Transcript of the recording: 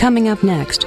Coming up next,